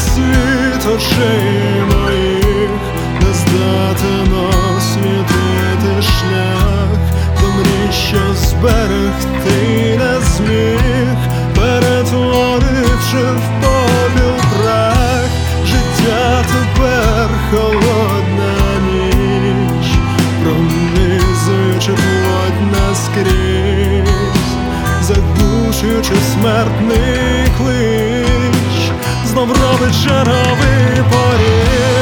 світ очей моїх не здатено світити шлях, до мрій, зберегти не зміг, перетворивши в попіл прах життя тепер холодна ніч, пронизуючи плоть наскрізь, задушуючи смертний. знов робить